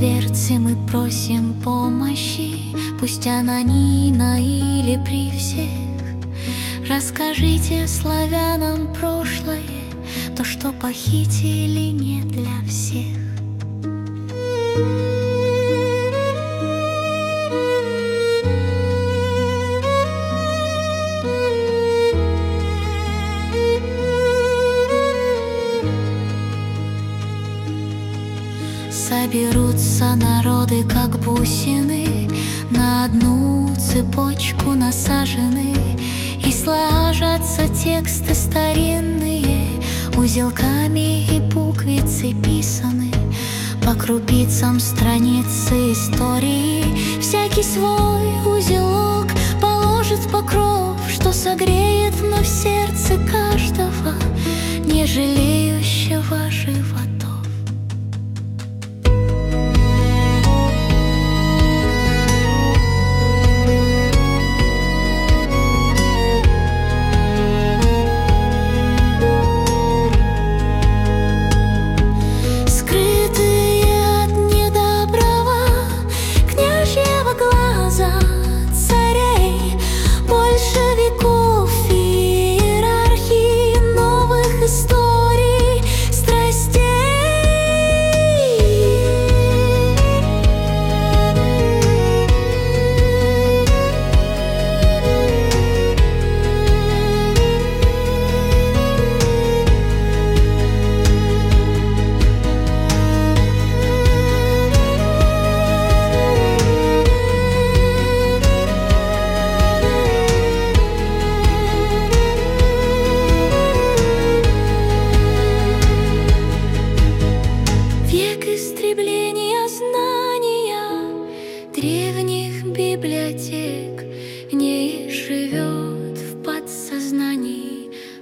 Иноверцы мы просим помощи Пусть анонимно или при всех. Расскажите славянам прошлое То, что похитили не для всех Соберутся народы, как бусины На одну цепочку насажены. И сложатся тексты старинные Узелками и буквицы писаны. По крупицам страницы истории Всякий свой узелок положит покров Что согреет вновь сердце каждого Не жалеющего живота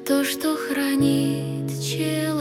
то, что хранит человек.